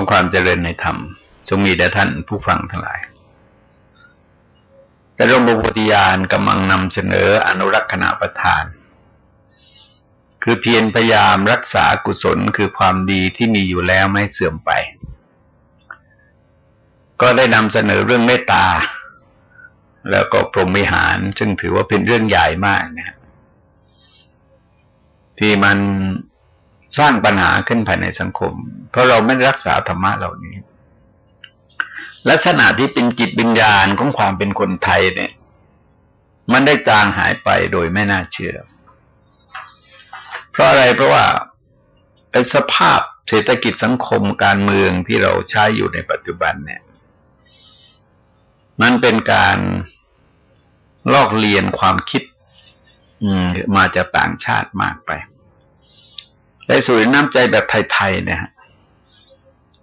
ของความเจริญในธรรมจงมีแด่ท่านผู้ฟังทั้งหลาย แต่ร่มบุปติยานกำลังนำเสนออนุรักษณประทาน คือเพียรพยายามรักษากุศลคือความดีที่มีอยู่แล้วไม่เสื่อมไป ก็ได้นำเสนอเรื่องเมตตา แล้วก็พรหมวิหาร ซึ่งถือว่าเป็นเรื่องใหญ่มากนะที่มัน สร้างปัญหาขึ้นภายในสังคม เพราะเราไม่รักษาธรรมะเหล่านี้ ลักษณะที่เป็นจิตวิญญาณของความเป็นคนไทยเนี่ย มันได้จางหายไปโดยไม่น่าเชื่อ เพราะอะไรเพราะว่าเป็นสภาพเศรษฐกิจสังคมการเมืองที่เราใช้อยู่ในปัจจุบันเนี่ย มันเป็นการลอกเลียนความคิดมาจากต่างชาติมากไป ได้สู่น้ำใจแบบไทยๆเนี่ย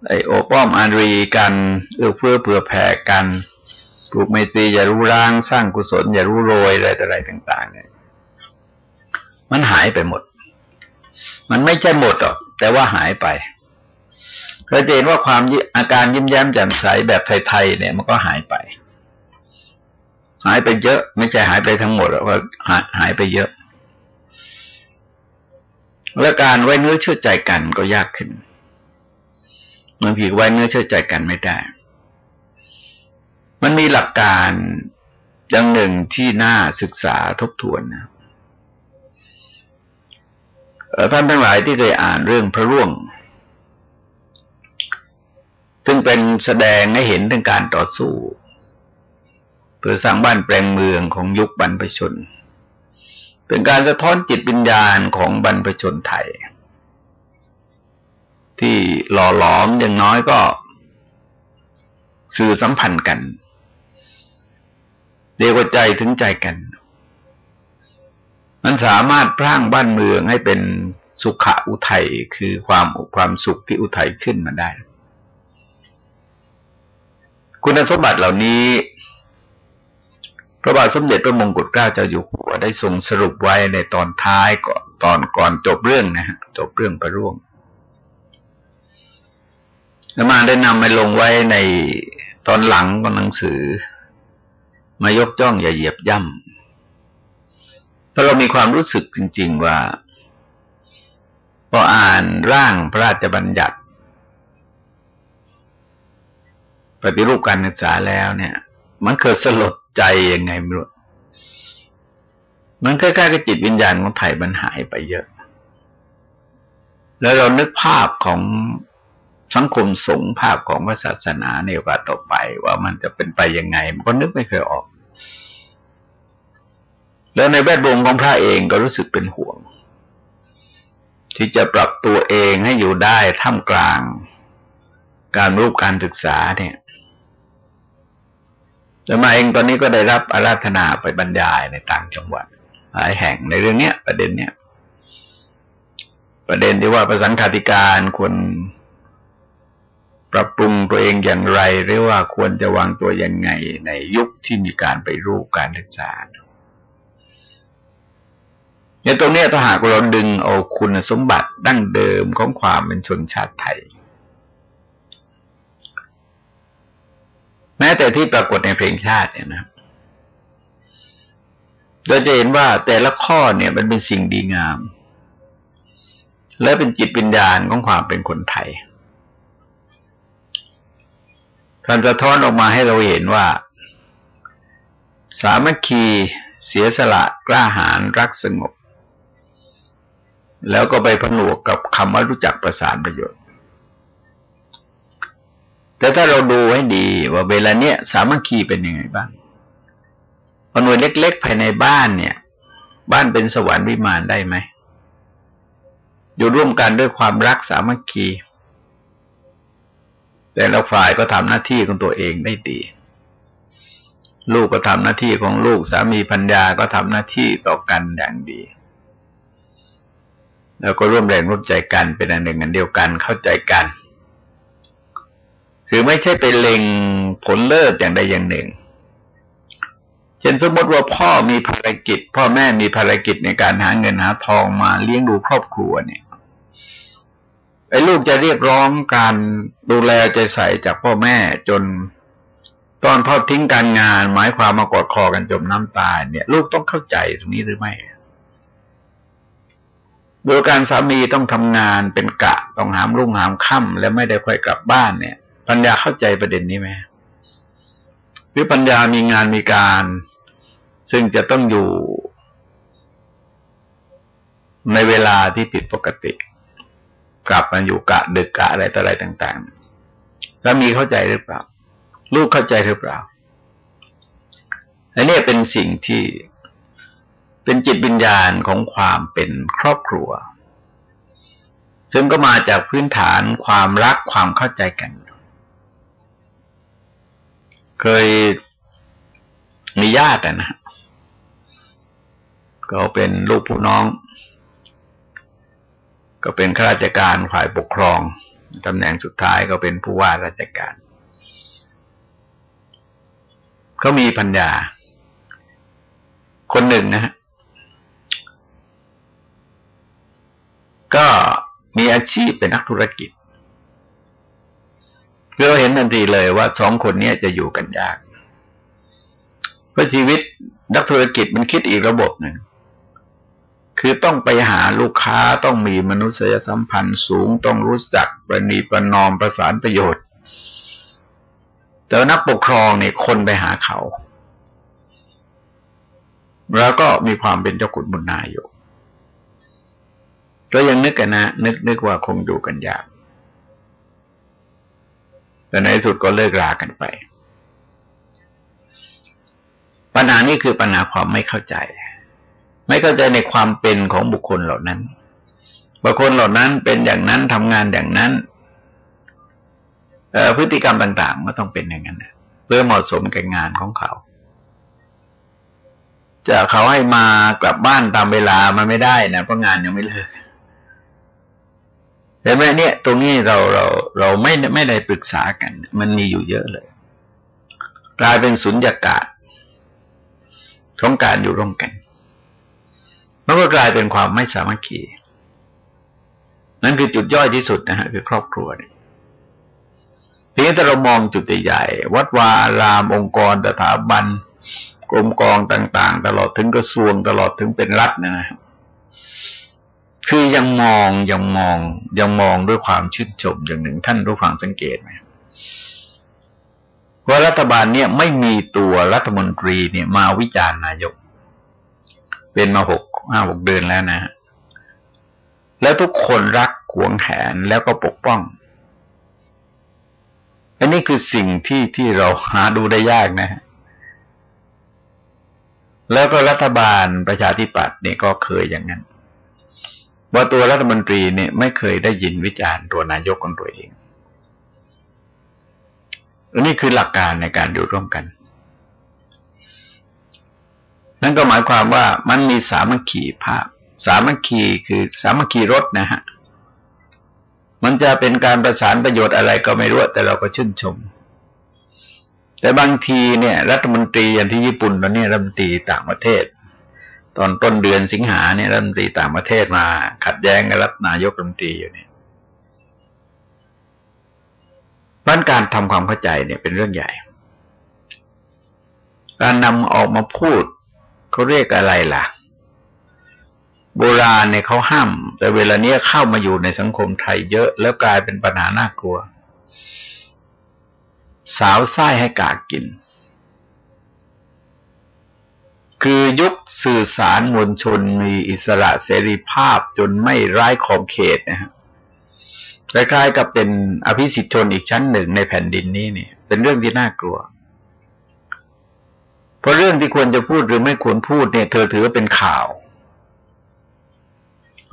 ไอ้โอบอ้อมอารีกันเอื้อเฟื้อเผื่อแผ่กันปลูกไมตรีอย่ารู้ร่างสร้างกุศล อย่ารู้โรยอะไรต่ออะไรต่าง ๆ เนี่ย มันหายไปหมด มันไม่ใช่หมดหรอกแต่ว่าหายไปเราจะเห็นว่าความอาการยิ้มแย้มแจ่มใสแบบไทยๆเนี่ย มันก็หายไป หายไปเยอะ ไม่ใช่หายไปทั้งหมดหรอกว่าหายไปเยอะ และการไว้เนื้อเชื่อใจกันก็ยากขึ้นบางทีไว้เนื้อเชื่อใจกันไม่ได้ มันมีหลักการอย่างหนึ่งที่น่าศึกษาทบทวนนะท่านทั้งหลายที่เคยอ่านเรื่องพระร่วง ซึ่งเป็นแสดงให้เห็นถึงการต่อสู้ เพื่อสร้างบ้านแปลงเมืองของยุคบรรพชน เป็นการสะท้อนจิตวิญญาณของบรรพชนไทย ที่หล่อหลอมอย่างน้อยก็สื่อสัมพันธ์กันเรียกว่าใจถึงใจกัน มันสามารถพร่างบ้านเมืองให้เป็นสุขะอุทัยคือความความสุขที่อุทัยขึ้นมาได้ คุณสมบัติเหล่านี้ ระบาทสมเด็จพระมงกุฎเกล้าเจ้าอยู่หัวได้ทรงสรุปไว้ในตอนท้ายก่อนตอนก่อนจบเรื่องนะฮะจบเรื่องประร่วงแล้วมาได้นำไปลงไว้ในตอนหลังของหนังสือ มายกจ้องอย่าเหยียบย่ำเพราะเรามีความรู้สึกจริง ๆ ว่า พออ่านร่างพระราชบัญญัติ ปฏิรูปการศึกษาแล้วเนี่ย มันเกิดสลด ใจยังไงไม่รู้มันใกล้ๆกับจิตวิญญาณของไทยมันหายไปเยอะ แล้วเรานึกภาพของสังคมสงฆ์ภาพของศาสนาในโอกาสต่อไป ว่ามันจะเป็นไปยังไง มันก็นึกไม่เคยออก แล้วในแวดวงของพระเองก็รู้สึกเป็นห่วง ที่จะปรับตัวเองให้อยู่ได้ท่ามกลาง การรูปการศึกษาเนี่ย แต่มาเองตอนนี้ก็ได้รับอาราธนาไปบรรยายในต่างจังหวัดหลายแห่งในเรื่องเนี้ย ประเด็นเนี้ยประเด็นที่ว่าประสังคาธิการควรปรับปรุงตัวเองอย่างไร หรือว่าควรจะวางตัวยังไงในยุคที่มีการไปรูปการศึกษาในตรงนี้ถ้าหากเราดึงเอาคุณสมบัติดั้งเดิมของความเป็นชนชาติไทย แม้แต่ที่ปรากฏในเพลงชาติเนี่ยนะเราจะเห็นว่าแต่ละข้อเนี่ยมันเป็นสิ่งดีงาม และเป็นจิตวิญญาณของความเป็นคนไทยท่านจะท้อนออกมาให้เราเห็นว่า สามัคคีเสียสละกล้าหาญรักสงบ แล้วก็ไปผนวกกับคำว่ารู้จักประสานประโยชน์ แต่ถ้าเราดูให้ดีว่าเวลาเนี้ยสามัคคีเป็นยังไงบ้างหน่วยเล็ก ๆ ภายในบ้านเนี่ย บ้านเป็นสวรรค์วิมานได้ไหมอยู่ร่วมกันด้วยความรักสามัคคี แต่ละฝ่ายก็ทำหน้าที่ของตัวเองได้ดี ลูกก็ทำหน้าที่ของลูกสามีพัญญาก็ทำหน้าที่ต่อกันอย่างดี แล้วก็ร่วมแรงร่วมใจกันเป็นอันหนึ่งอันเดียวกันเข้าใจกัน คือไม่ใช่ไปเล็งผลเลิศอย่างใดอย่างหนึ่ง เช่นสมมติว่าพ่อมีภารกิจ พ่อแม่มีภารกิจในการหาเงินหาทองมาเลี้ยงดูครอบครัวเนี่ยไอ้ลูกจะเรียกร้องการดูแลใจใส่จากพ่อแม่จนตอนทอดทิ้งการงาน หมายความมากอดคอกันจมน้ำตายเนี่ย ลูกต้องเข้าใจตรงนี้หรือไม่โดยการสามีต้องทำงานเป็นกะต้องหามรุ่งหามค่ำและไม่ได้ค่อยกลับบ้านเนี่ย ปัญญาเข้าใจประเด็นนี้ไหมหรือปัญญามีงานมีการ ซึ่งจะต้องอยู่ในเวลาที่ผิดปกติ กลับมาอยู่กะดึกกะอะไรต่ออะไรต่างๆสามีเข้าใจหรือเปล่า ลูกเข้าใจหรือเปล่าอันนี้เป็นสิ่งที่เป็นจิตวิญญาณของความเป็นครอบครัว ซึ่งก็มาจากพื้นฐานความรักความเข้าใจกัน เคยมีญาตินะก็เป็นลูกผู้น้อง ก็เป็นข้าราชการฝ่ายปกครองตำแหน่งสุดท้ายก็เป็นผู้ว่าราชการเขามีปัญญา คนหนึ่งนะฮะก็มีอาชีพเป็นนักธุรกิจ เราเห็นทันทีเลยว่าสองคนนี้จะอยู่กันยากเพราะชีวิตนักธุรกิจมันคิดอีกระบบหนึ่งคือต้องไปหาลูกค้าต้องมีมนุษยสัมพันธ์สูงต้องรู้จักประนีประนอมประสานประโยชน์ แต่นักปกครองเนี่ยคนไปหาเขา แล้วก็มีความเป็นเจ้าขุนบุญนายอยู่ก็ยังนึกกันนะ นึกนึกว่าคงอยู่กันยาก แต่ในที่สุดก็เลิกรากันไป ปัญหานี้คือปัญหาความไม่เข้าใจ ไม่เข้าใจในความเป็นของบุคคลเหล่านั้น บุคคลเหล่านั้นเป็นอย่างนั้นทำงานอย่างนั้นพฤติกรรมต่าง ๆ ก็ต้องเป็นอย่างนั้นเพื่อเหมาะสมกับงานของเขา จะเขาให้มากลับบ้านตามเวลามันไม่ได้นะเพราะงานยังไม่เลิก แต่แม่เนี่ย ตรงนี้เราเราเราไม่ไม่ได้ปรึกษากัน มันมีอยู่เยอะเลย กลายเป็นสุญญากาศของการอยู่ร่วมกันมันก็กลายเป็นความไม่สามัคคีนั่นคือจุดย่อยที่สุดนะฮะคือครอบครัวเนี่ยทีนี้ถ้าเรามองจุดใหญ่วัดวารามองค์กรสถาบันกรมกองต่าง ๆ ตลอดถึงกระทรวงตลอดถึงเป็นรัฐนะ คือยังมองยังมองยังมองด้วยความชื่นชมอย่างหนึ่งท่านรู้ฟังสังเกตไหมว่ารัฐบาลเนี่ยไม่มีตัวรัฐมนตรีเนี่ยมาวิจารณ์นายก เป็นมาหกห้าหกเดือนแล้วนะ แล้วทุกคนรักขวงแขนแล้วก็ปกป้องอันนี้คือสิ่งที่ที่เราหาดูได้ยากนะฮะแล้วก็รัฐบาลประชาธิปัตย์เนี่ยก็เคยอย่างนั้น ว่าตัวรัฐมนตรีเนี่ยไม่เคยได้ยินวิจารณ์ตัวนายกของตัวเองอนนี้คือหลักการในการอยู่ร่วมกัน นั่นก็หมายความว่ามันมีสามัคคีภาพ สามัคคีคือสามัคคีรถนะฮะ มันจะเป็นการประสานประโยชน์อะไรก็ไม่รู้ แต่เราก็ชื่นชม แต่บางทีเนี่ย รัฐมนตรีอย่างที่ญี่ปุ่นตอนนี้รัฐมนตรีต่างประเทศ ตอนต้นเดือนสิงหาเนี่ยรัฐมนตรีต่างประเทศมา ขัดแย้งกับรัฐนายกรัฐมนตรีอยู่เนี่ยบ้านการทำความเข้าใจเนี่ยเป็นเรื่องใหญ่ การนำออกมาพูดเขาเรียกอะไรล่ะ โบราณเนี่ยเขาห้าม แต่เวลาเนี้ยเข้ามาอยู่ในสังคมไทยเยอะแล้วกลายเป็นปัญหาน่ากลัว สาวไส้ให้กากิน คือยุคสื่อสารมวลชนมีอิสระเสรีภาพจนไม่ร้ายขอบเขตนะฮะคล้ายๆกับเป็นอภิสิทธิชนอีกชั้นหนึ่งในแผ่นดินนี้เนี่ย เป็นเรื่องที่น่ากลัว เพราะเรื่องที่ควรจะพูดหรือไม่ควรพูดเนี่ย เธอถือว่าเป็นข่าว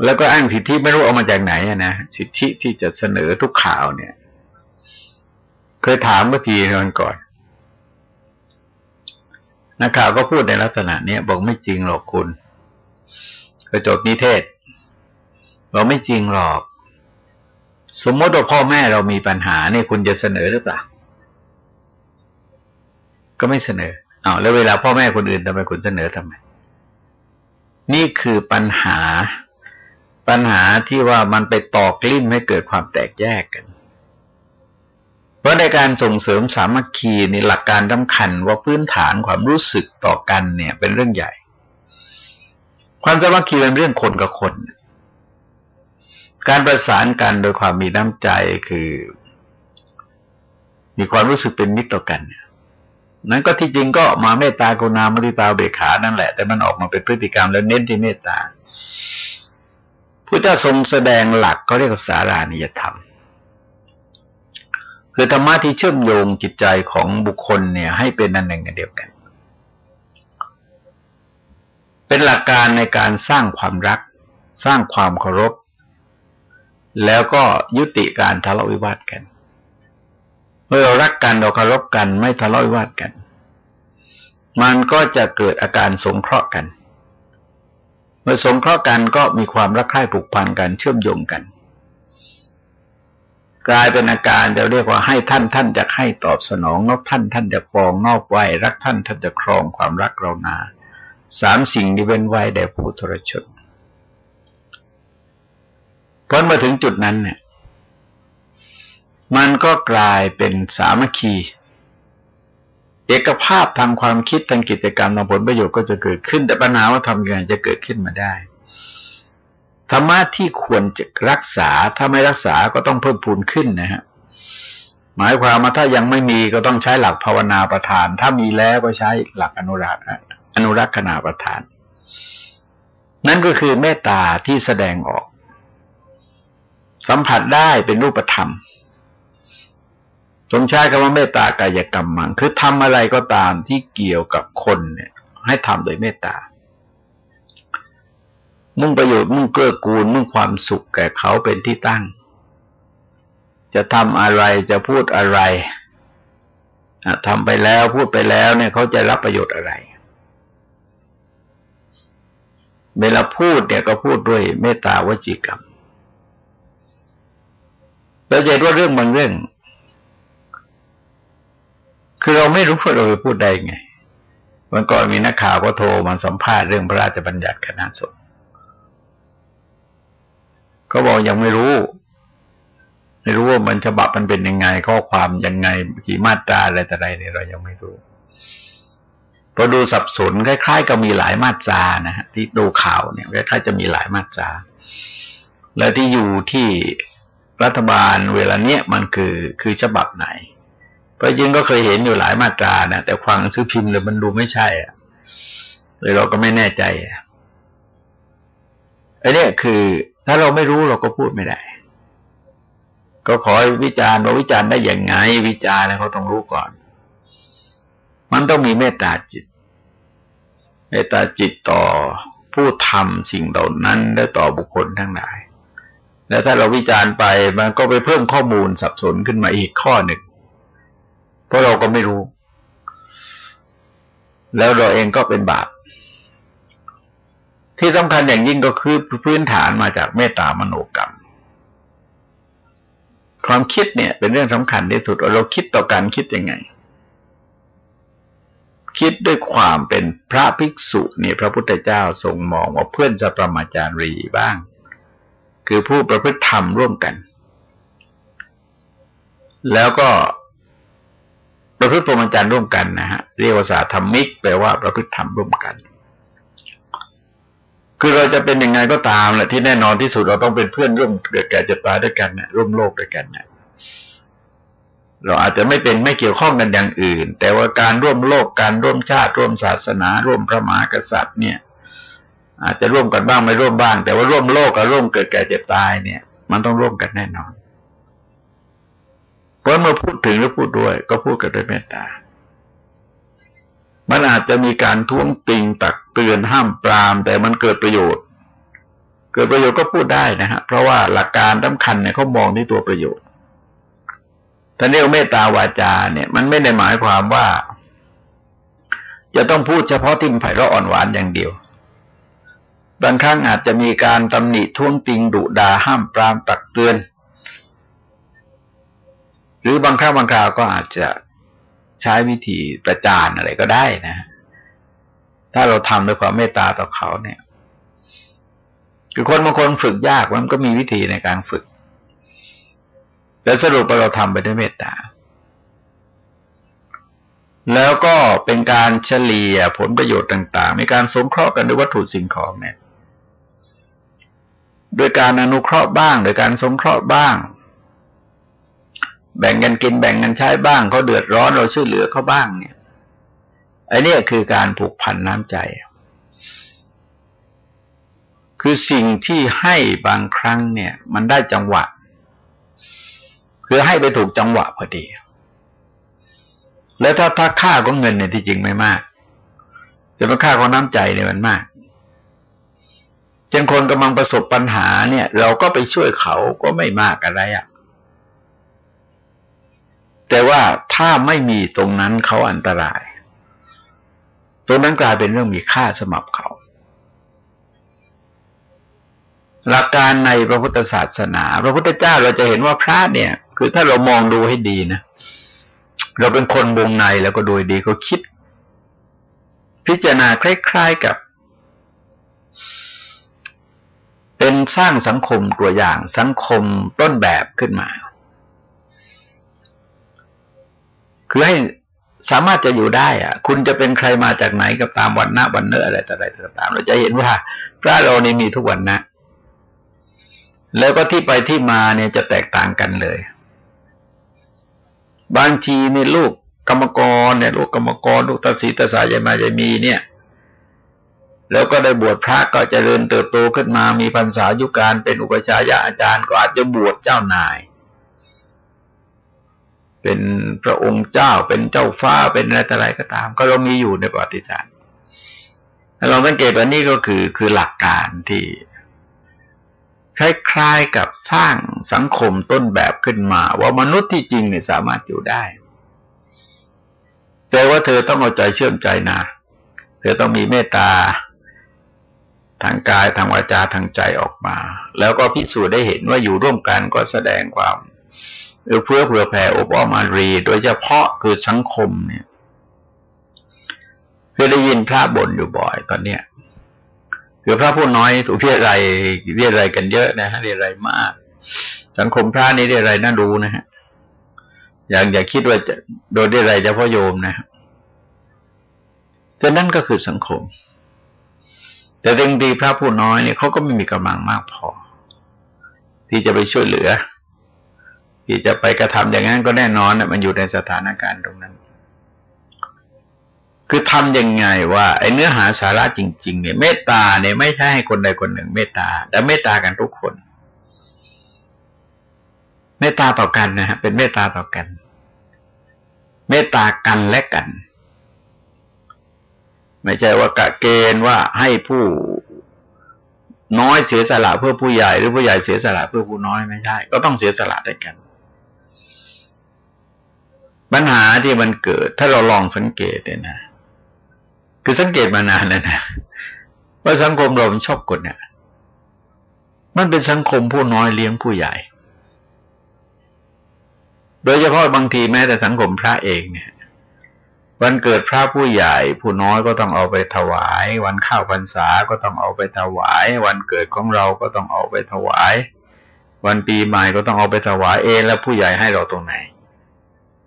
แล้วก็อ้างสิทธิไม่รู้เอามาจากไหนนะสิทธิที่จะเสนอทุกข่าวเนี่ย เคยถามเมื่อทีนันก่อน นักข่าวก็พูดในลักษณะนี้บอกไม่จริงหรอกคุณกระจกนิเทศบอกไม่จริงหรอก สมมติว่าพ่อแม่เรามีปัญหาเนี่ยคุณจะเสนอหรือเปล่า ก็ไม่เสนอเอาแล้วเวลาพ่อแม่คนอื่นทำไมคุณเสนอทำไม นี่คือปัญหาปัญหาที่ว่ามันไปตอกลิ้นให้เกิดความแตกแยกกัน พราะในการส่งเสริมสามัคคีนี่หลักการสำคัญว่าพื้นฐานความรู้สึกต่อกันเนี่ย เป็นเรื่องใหญ่ ความสามัคคีเป็นเรื่องคนกับคน การประสานกันโดยความมีน้ำใจคือ มีความรู้สึกเป็นมิตรต่อกันนั้นก็ที่จริงก็มาเมตตากรุณามริตาเบขานั่นแหละ แต่มันออกมาเป็นพฤติกรรมแล้วเน้นที่เมตตาพุทธทรงแสดงหลักก็เรียกว่าสารานิยธรรม คือธรรมะที่เชื่อมโยงจิตใจของบุคคลเนี่ย ให้เป็นอันหนึ่งอันเดียวกัน เป็นหลักการในการสร้างความรัก สร้างความเคารพ แล้วก็ยุติการทะเลาะวิวาทกัน เมื่อเรารักกันเราเคารพกันไม่ทะเลาะวิวาทกัน มันก็จะเกิดอาการสงเคราะห์กัน เมื่อสงเคราะห์กันก็มีความรักใคร่ผูกพันกันเชื่อมโยงกัน กลายเป็นอาการจะเรียกว่าให้ท่านท่านจะให้ตอบสนองนอกท่านท่านจะปองนอกไว้รักท่านท่านจะครองความรักเรานาสามสิ่งที่เว้นไว้แด่ผู้ทรชนพอมาถึงจุดนั้นเนี่ย มันก็กลายเป็นสามัคคี เอกภาพทางความคิดทางกิจกรรมทางผลประโยชน์ก็จะเกิดขึ้น แต่ปัญหาว่าทำยังไงจะเกิดขึ้นมาได้ ธรรมะที่ควรจะรักษา ถ้าไม่รักษาก็ต้องเพิ่มพูนขึ้นนะฮะหมายความว่าถ้ายังไม่มีก็ต้องใช้หลักภาวนาประทาน ถ้ามีแล้วก็ใช้หลักอนุรักษ์อนุรักษณาประทาน นั่นก็คือเมตตาที่แสดงออก สัมผัสได้เป็นรูปธรรมทรงใช้คำว่าเมตตากายกรรมมังคือทำอะไรก็ตามที่เกี่ยวกับคนเนี่ย ให้ทำโดยเมตตา มุ่งประโยชน์มุ่งเกื้อกูลมุ่งความสุขแก่เขาเป็นที่ตั้ง จะทำอะไรจะพูดอะไรทำไปแล้วพูดไปแล้วเนี่ยเขาจะรับประโยชน์อะไร เวลาพูดเนี่ยก็พูดด้วยเมตตาวจีกรรมเราจะเห็นว่าเรื่องบางเรื่อง คือเราไม่รู้ว่าเราไปพูดได้ไงวันก่อนมีนักข่าวก็โทรมาสัมภาษณ์เรื่องพระราชบัญญัติคณะสงฆ์ เขาบอกยังไม่รู้ ไม่รู้ว่ามันฉบับมันเป็นยังไง ข้อความยังไงกี่มาตราอะไรแต่ใดเนี่ยเรายังไม่รู้พอดูสับสนคล้ายๆกับมีหลายมาตรานะฮะที่ดูข่าวเนี่ยคล้ายๆจะมีหลายมาตราและที่อยู่ที่รัฐบาลเวลาเนี้ยมันคือคือฉบับไหน เพราะยิงก็เคยเห็นอยู่หลายมาตรานะแต่ความซื้อพิมพ์เลยมันดูไม่ใช่อะเลยเราก็ไม่แน่ใจอะอันนี้คือ ถ้าเราไม่รู้เราก็พูดไม่ได้ ก็ขอวิจารณ์ว่าวิจารณ์ได้อย่างไง วิจารณ์แล้วเขาต้องรู้ก่อน มันต้องมีเมตตาจิต เมตตาจิตต่อผู้ทำสิ่งเหล่านั้นและต่อบุคคลทั้งหลาย แล้วถ้าเราวิจารณ์ไปมันก็ไปเพิ่มข้อมูลสับสนขึ้นมาอีกข้อหนึ่ง เพราะเราก็ไม่รู้ แล้วเราเองก็เป็นบาป ที่สำคัญอย่างยิ่งก็คือพื้นฐานมาจากเมตตามโนกรรม ความคิดเนี่ย เป็นเรื่องสำคัญที่สุดเราคิดต่อการคิดยังไง คิดด้วยความเป็นพระภิกษุนี่พระพุทธเจ้าทรงมองว่าเพื่อนสัพมาจารีบ้าง คือผู้ประพฤติธรรมร่วมกัน แล้วก็ประพฤติพรหมจรรร่วมกันนะฮะเรียกว่าสาธรรมิกแปลว่าประพฤติธรรมร่วมกัน คือเราจะเป็นยังไงก็ตามแหละที่แน่นอนที่สุดเราต้องเป็นเพื่อนร่วมเกิดแก่เจ็บตายด้วยกันเนี่ยร่วมโลกด้วยกันเนี่ยเราอาจจะไม่เป็นไม่เกี่ยวข้องกันอย่างอื่น แต่ว่าการร่วมโลกการร่วมชาติ ร่วมศาสนา ร่วมพระมหากษัตริย์ เนี่ย อาจจะร่วมกันบ้างไม่ร่วมบ้าง แต่ว่าร่วมโลกกับร่วมเกิดแก่เจ็บตายเนี่ย มันต้องร่วมกันแน่นอนเพราะเมื่อพูดถึงหรือพูดด้วย ก็พูดกันด้วยเมตตามันอาจจะมีการท้วงติงตัก เตือนห้ามปราม แต่มันเกิดประโยชน์ เกิดประโยชน์ก็พูดได้นะฮะ เพราะว่าหลักการสำคัญเนี่ยเขามองที่ตัวประโยชน์ท่านเรียกเมตตาวาจาเนี่ย มันไม่ได้หมายความว่า จะต้องพูดเฉพาะที่มันไผ่เราะอ่อนหวานอย่างเดียว บางครั้งอาจจะมีการตำหนิท้วงติงดุดาห้ามปรามตักเตือน หรือบางครั้งบางคราวก็อาจจะใช้วิธีประจานอะไรก็ได้นะ ถ้าเราทำด้วยความเมตตาต่อเขาเนี่ย คือคนบางคนฝึกยากมันก็มีวิธีในการฝึกแล้วสรุปเราทำไปด้วยเมตตา แล้วก็เป็นการเฉลี่ยผลประโยชน์ต่าง ๆ ในการสงเคราะห์กันด้วยวัตถุสิ่งของเนี่ยโดยการอนุเคราะห์บ้าง โดยการสงเคราะห์บ้าง แบ่งกันกินแบ่งกันใช้บ้างเขาเดือดร้อนเราช่วยเหลือเขาบ้างเนี่ย ไอ้นี่คือการผูกพันน้ำใจ คือสิ่งที่ให้บางครั้งเนี่ย มันได้จังหวะ คือให้ไปถูกจังหวะพอดี แล้วถ้าถ้าค่าของเงินเนี่ยที่จริงไม่มาก แต่ว่าค่าของน้ำใจเนี่ยมันมากเช่นคนกำลังประสบปัญหาเนี่ย เราก็ไปช่วยเขาก็ไม่มากอะไรอะ่ะแต่ว่าถ้าไม่มีตรงนั้นเขาอันตราย ตรงนั้นกลายเป็นเรื่องมีค่าสมับเขา หลักการในพระพุทธศาสนา พระพุทธเจ้าเราจะเห็นว่าพระเนี่ย คือถ้าเรามองดูให้ดีนะ เราเป็นคนวงในแล้วก็โดยดีก็คิด พิจารณาคล้าย ๆกับ เป็นสร้างสังคมตัวอย่างสังคมต้นแบบขึ้นมาคือให้ สามารถจะอยู่ได้อะคุณจะเป็นใครมาจากไหนก็ตามวันหน้าวันเนื้ออะไรต่ออะไรก็ตาม เราจะเห็นว่า พระเรานี่มีทุกวันนะ แล้วก็ที่ไปที่มาเนี่ยจะแตกต่างกันเลย บางทีเนี่ลูกกรรมกรเนี่ย ลูกกรรมกรลูกตาสีตาสายายมายายมีเนี่ย แล้วก็ได้บวชพระก็จเจริญเติบโตขึ้นมามีพรรษายุการเป็นอุปชายะอาจารย์ก็อาจจะบวชเจ้านาย เป็นพระองค์เจ้าเป็นเจ้าฟ้าเป็นอะไรออะไรก็ตาม ก็เรามีอยู่ในประวัติศาสตร์เราสังเกตว่านี่ก็คือคือหลักการที่คล้ายๆกับสร้างสังคมต้นแบบขึ้นมา ว่ามนุษย์ที่จริงเนี่ยสามารถอยู่ได้ แต่ว่าเธอต้องเอาใจเชื่อมใจนะเธอต้องมีเมตตาทางกายทางวาจาทางใจออกมา แล้วก็พิสูจน์ได้เห็นว่าอยู่ร่วมกันก็แสดงความ เอื้อเพื่อเผื่อแผ่อบอ้อมอารี โดยเฉพาะคือสังคมเนี่ยคือได้ยินพระบ่นอยู่บ่อยตอนเนี้ยคือพระผู้น้อยถูกเรียอะไรเรียอะไรกันเยอะนะฮะเรียอะไรมาก สังคมพระนี่เรียอะไรน่าดูนะฮะอย่างอย่าคิดว่าจะโดนเรียอะไรเฉพาะโยมนะแต่นั่นก็คือสังคม แต่เรื่งดีพระผู้น้อยเนี่ยเขาก็ไม่มีกำลังมากพอ ที่จะไปช่วยเหลือ ที่จะไปกระทำอย่างนั้นก็แน่นอนมันอยู่ในสถานการณ์ตรงนั้น คือทำยังไงว่าไอ้เนื้อหาสาระจริง ๆ เนี่ยเมตตาเนี่ยไม่ใช่ให้คนใดคนหนึ่ง เมตตาแต่เมตตากันทุกคน เมตตาต่อกันนะฮะเป็นเมตตาต่อกัน เมตตากันและกัน ไม่ใช่ว่ากะเกณฑ์ว่าให้ผู้น้อยเสียสละเพื่อผู้ใหญ่หรือผู้ใหญ่เสียสละเพื่อผู้น้อยไม่ใช่ ก็ต้องเสียสละด้วยกัน ปัญหาที่มันเกิด ถ้าเราลองสังเกตเนี่ยนะคือสังเกตมานานแล้วนะว่าสังคมเราชอบกดเนี่ยมันเป็นสังคมผู้น้อยเลี้ยงผู้ใหญ่ โดยเฉพาะบางทีแม้แต่สังคมพระเองเนี่ย วันเกิดพระผู้ใหญ่ ผู้น้อยก็ต้องเอาไปถวาย วันข้าวพรรษาก็ต้องเอาไปถวาย วันเกิดของเราก็ต้องเอาไปถวาย วันปีใหม่ก็ต้องเอาไปถวายเองแล้วผู้ใหญ่ให้เราตรงไหน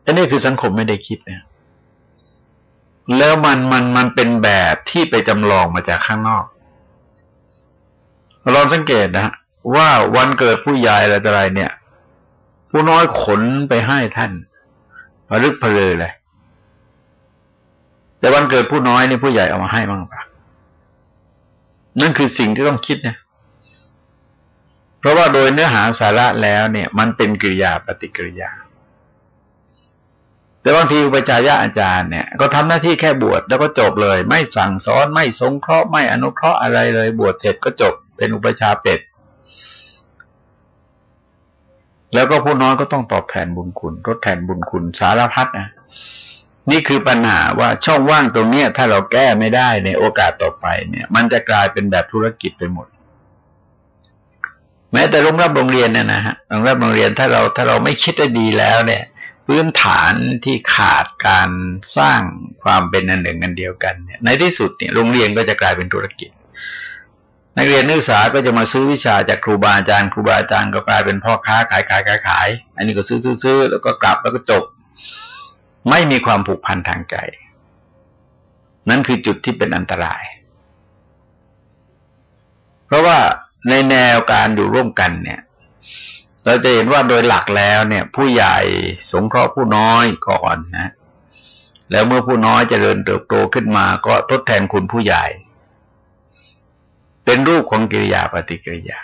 อันนี้คือสังคมไม่ได้คิดเนี่ยแล้วมันมันมันเป็นแบบที่ไปจำลองมาจากข้างนอกเราสังเกตนะว่าวันเกิดผู้ใหญ่อะไรต่ออะไรเนี่ย ผู้น้อยขนไปให้ท่านมารึกเพลเลย แต่วันเกิดผู้น้อยนี่ผู้ใหญ่เอามาให้บ้างปะนั่นคือสิ่งที่ต้องคิดเนี่ยเพราะว่าโดยเนื้อหาสาระแล้วเนี่ย มันเป็นกิริยาปฏิกิริยา แต่บางทีอุปจายะอาจารย์เนี่ย ก็ทำหน้าที่แค่บวชแล้วก็จบเลย ไม่สั่งสอนไม่สงเคราะห์ไม่อนุเคราะห์อะไรเลย บวชเสร็จก็จบเป็นอุปชาเป็ดแล้วก็ผู้น้อยก็ต้องตอบแทนบุญคุณทดแทนบุญคุณสารพัดนะนี่คือปัญหาว่าช่องว่างตรงเนี้ย ถ้าเราแก้ไม่ได้ในโอกาสต่อไปเนี่ย มันจะกลายเป็นแบบธุรกิจไปหมด แม้แต่โรงรับโรงเรียนเนี่ยนะฮะโรงรับโรงเรียนถ้าเราถ้าเราไม่คิดได้ดีแล้วเนี่ย พื้นฐานที่ขาดการสร้างความเป็นอันหนึ่งอันเดียวกันเนี่ยในที่สุดเนี่ยโรงเรียนก็จะกลายเป็นธุรกิจ นักเรียนนักศึกษาก็จะมาซื้อวิชาจากครูบาอาจารย์ครูบาอาจารย์ก็กลายเป็นพ่อค้าขายขายขายขายอันนี้ก็ซื้อซื้อซื้อแล้วก็กลับแล้วก็จบ ไม่มีความผูกพันทางใจ นั่นคือจุดที่เป็นอันตราย เพราะว่าในแนวการอยู่ร่วมกันเนี่ย เราจะเห็นว่าโดยหลักแล้วเนี่ย ผู้ใหญ่สงเคราะห์ผู้น้อยก่อนนะแล้วเมื่อผู้น้อยจเจริญเติบโตขึ้นมา ก็ทดแทนคุณผู้ใหญ่ เป็นรูปของกิริยาปฏิกิริยา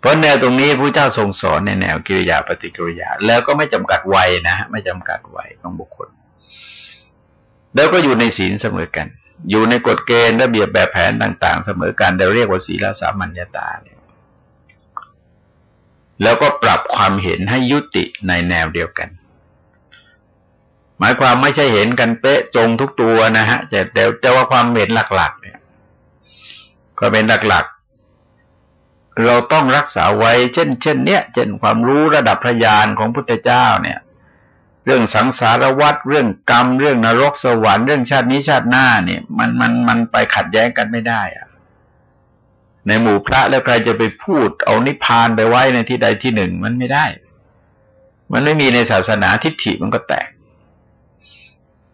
เพราะแนวตรงนี้พระเจ้าทรงสอนในแนวกิริยาปฏิกิริยา แล้วก็ไม่จำกัดวัยนะไม่จำกัดวัยของบุคคล แล้วก็อยู่ในศีลเสมอกัน อยู่ในกฎเกณฑ์ระเบียบแบบแผนต่าง ๆ เสมอกันเราเรียกว่าศีลสามัญญาตาเนี่ย แล้วก็ปรับความเห็นให้ยุติในแนวเดียวกัน หมายความไม่ใช่เห็นกันเป๊ะจงทุกตัวนะฮะแต่แต่ว่าความเห็นหลัก ๆ เนี่ยก็เป็นหลักๆ เราต้องรักษาไว้ เช่น เช่น เนี้ยเช่นความรู้ระดับพระญาณของพุทธเจ้าเนี่ย เรื่องสังสารวัฏเรื่องกรรม เรื่องนรกสวรรค์เรื่องชาตินี้ชาติหน้าเนี่ย มันมันมันไปขัดแย้งกันไม่ได้อะ ในหมู่พระแล้วใครจะไปพูด เอานิพพานไปไว้ในที่ใดที่หนึ่งมันไม่ได้ มันไม่มีในศาสนาทิฏฐิมันก็แตก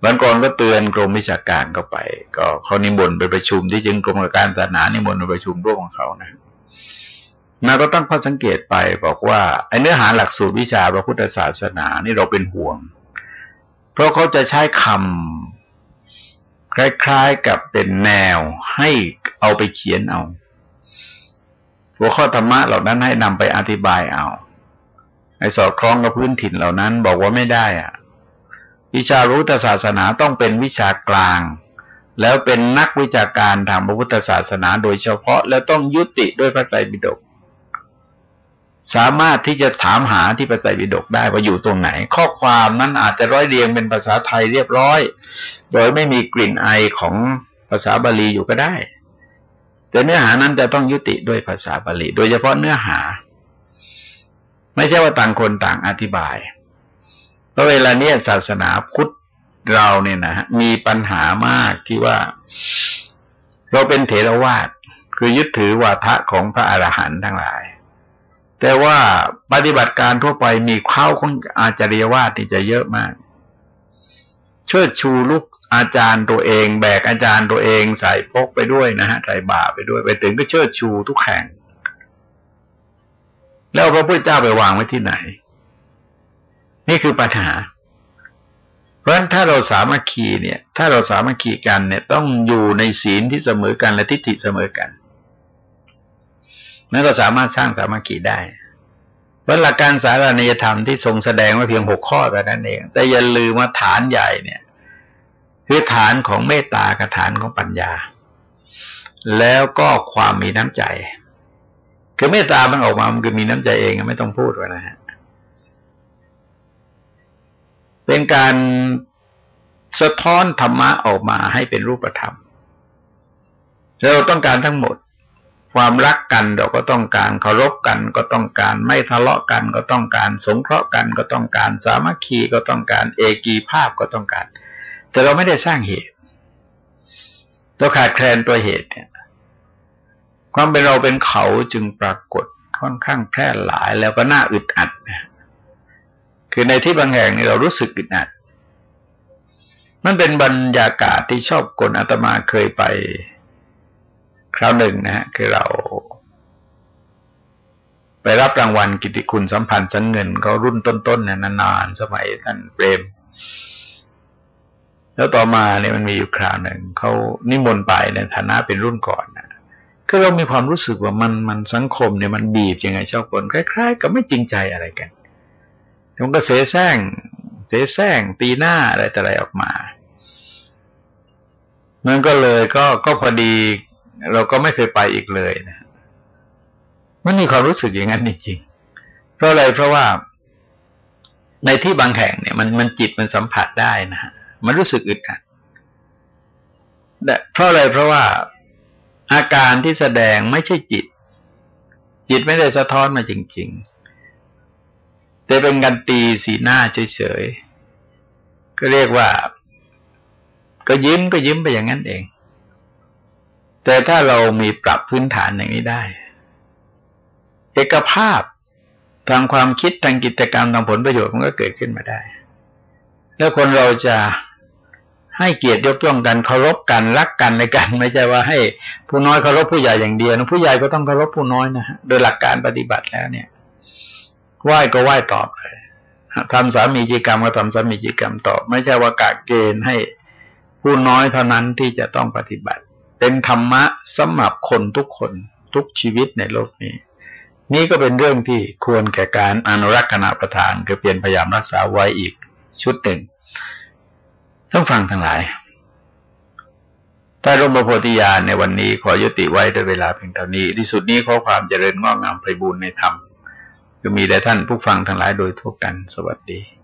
วันก่อนก็เตือนกรมวิชาการเข้าไป ก็เขานิมนต์ไปประชุมที่จึงกรมการศาสนานิมนต์ไปประชุมร่วมของเขานะนาก็ตั้งข้อสังเกตไปบอกว่าไอ้เนื้อหาหลักสูตรวิชาพระพุทธศาสนานี่เราเป็นห่วง เพราะเขาจะใช้คำคล้ายๆกับเป็นแนวให้เอาไปเขียนเอา หัวข้อธรรมะเหล่านั้นให้นำไปอธิบายเอาให้สอดคล้องกับพื้นถิ่นเหล่านั้นบอกว่าไม่ได้อะวิชารู้ศาสนาต้องเป็นวิชากลาง แล้วเป็นนักวิชาการทางพระพุทธศาสนาโดยเฉพาะแล้วต้องยุติด้วยพระไตรปิฎกสามารถที่จะถามหาที่พระไตรปิฎกได้ว่าอยู่ตรงไหน ข้อความนั้นอาจจะร้อยเรียงเป็นภาษาไทยเรียบร้อย โดยไม่มีกลิ่นไอของภาษาบาลีอยู่ก็ได้ แต่เนื้อหานั้นจะต้องยุติด้วยภาษาบาลี โดยเฉพาะเนื้อหา ไม่ใช่ว่าต่างคนต่างอธิบาย เพราะเวลาเนี้ยศาสนาพุทธเราเนี่ยนะมีปัญหามากที่ว่า เราเป็นเถรวาทคือยึดถือวาทะของพระอรหันต์ทั้งหลาย แต่ว่าปฏิบัติการทั่วไปมีข้าวของอาจาริยวาสที่จะเยอะมาก เชิดชูลูก อาจารย์ตัวเองแบกอาจารย์ตัวเองใส่พกไปด้วยนะฮะใส่บาไปด้วย ไปถึงก็เชิดชูทุกแข่ง แล้วพระพุทธเจ้าไปวางไว้ที่ไหน นี่คือปัญหา เพราะฉะนั้นถ้าเราสามัคคีเนี่ย ถ้าเราสามัคคีกันเนี่ย ต้องอยู่ในศีลที่เสมอกันและทิฏฐิเสมอกันนั่นก็สามารถสร้างสามัคคีได้เพราะหลักการสารนิยธรรมที่ทรงแสดงไว้เพียงหกข้อแต่นั้นเอง แต่อย่าลืมว่าฐานใหญ่เนี่ย คือฐานของเมตตากับฐานของปัญญา แล้วก็ความมีน้ำใจ คือเมตตามันออกมา มันคือมีน้ำใจเองไม่ต้องพูดว่านะฮะเป็นการสะท้อนธรรมะออกมาให้เป็นรูปธรรมเราต้องการทั้งหมด ความรักกันเราก็ต้องการเคารพกันก็ต้องการ ไม่ทะเลาะกันก็ต้องการ สงเคราะห์กันก็ต้องการ สามัคคีก็ต้องการ เอกีภาพก็ต้องการ แต่เราไม่ได้สร้างเหตุ เราขาดแคลนตัวเหตุเนี่ย ความเป็นเราเป็นเขาจึงปรากฏค่อนข้างแพร่หลายแล้วก็น่าอึดอัดนะคือในที่บางแห่งนี่เรารู้สึกอึดอัด มันเป็นบรรยากาศที่ชอบกลอาตมาเคยไป คราวหนึ่งนะฮะคือเรา ไปรับรางวัลกิติคุณสัมพันธ์สังเงินเขารุ่นต้นๆเนี่ยนานๆสมัยท่านเปรม แล้วต่อมาเนี่ยมันมีอยู่คราวหนึ่งเขานิมนต์ไปในฐานะเป็นรุ่นก่อนนะคือเรามีความรู้สึกว่ามันมันสังคมเนี่ยมันบีบยังไงชอบคนคล้ายๆกับไม่จริงใจอะไรกันมันก็เสแสร้งเสแสร้งตีหน้าอะไรแต่อะไรออกมามันก็เลยก็ก็พอดี เราก็ไม่เคยไปอีกเลยนะมันมีความรู้สึกอย่างนั้นจริงๆเพราะอะไรเพราะว่าในที่บางแห่งเนี่ยมันมันจิตมันสัมผัสได้นะฮะ มันรู้สึกอึดอัดเพราะอะไรเพราะว่าอาการที่แสดงไม่ใช่จิต จิตไม่ได้สะท้อนมาจริง ๆ แต่เป็นการตีสีหน้าเฉยๆก็เรียกว่า ก็ยิ้มก็ยิ้มไปอย่างนั้นเอง แต่ถ้าเรามีปรับพื้นฐานอย่างนี้ได้ เอกภาพทางความคิดทางกิจกรรมทางผลประโยชน์มันก็เกิดขึ้นมาได้ แล้วคนเราจะ ให้เกียรติยกย่องกันเคารพกันรักกันในกันไม่ใช่ว่าให้ผู้น้อยเคารพผู้ใหญ่อย่างเดียวนะผู้ใหญ่ก็ต้องเคารพผู้น้อยนะฮะโดยหลักการปฏิบัติแล้วเนี่ยไหว้ก็ไหว้ตอบเลยทำสามีจิกรรมก็ทำสามีจิกรรมตอบ ไม่ใช่ว่ากะเกณฑ์ให้ผู้น้อยเท่านั้นที่จะต้องปฏิบัติ เป็นธรรมะสำหรับคนทุกคนทุกชีวิตในโลกนี้ นี่ก็เป็นเรื่องที่ควรแก่การอนุรักษณประทานคือเปลี่ยนพยายามรักษาไว้อีกชุดหนึ่ง ต้องฟังทั้งหลายใต้ร่มพระโพธิญาณในวันนี้ขอยุติไว้ด้วยเวลาเพียงเท่านี้ ที่สุดนี้ขอความเจริญงอกงามไพบูรณ์ในธรรมจะมีแด่ท่านผู้ฟังทั้งหลายโดยทั่วกัน สวัสดี